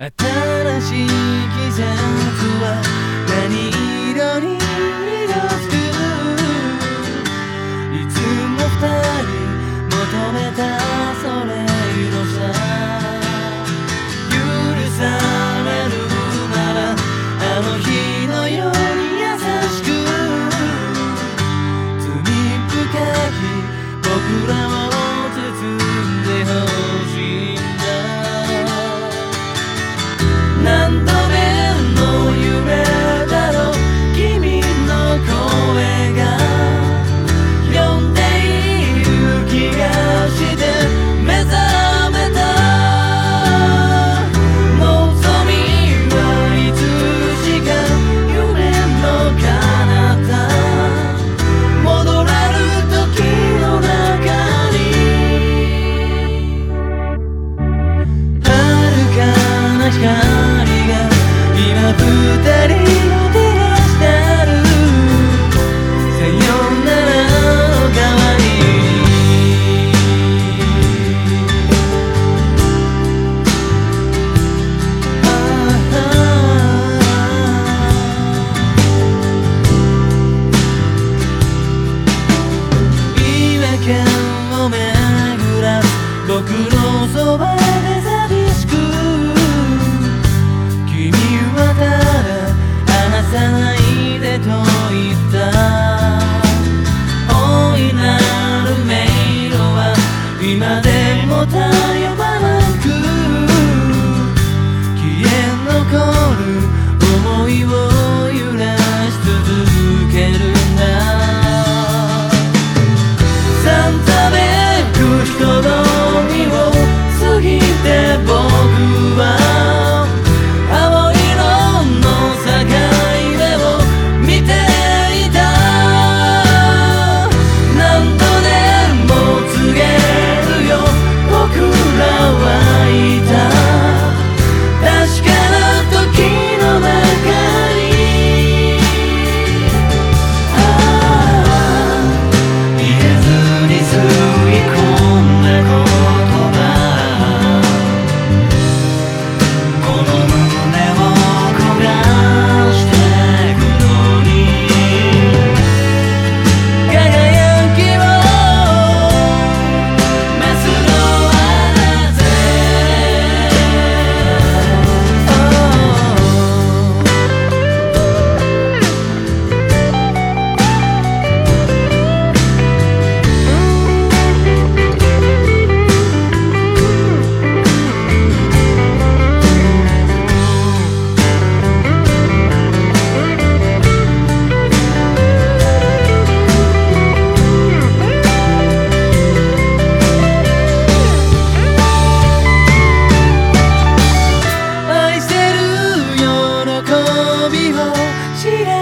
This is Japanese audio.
新しい季節は何色に cheated.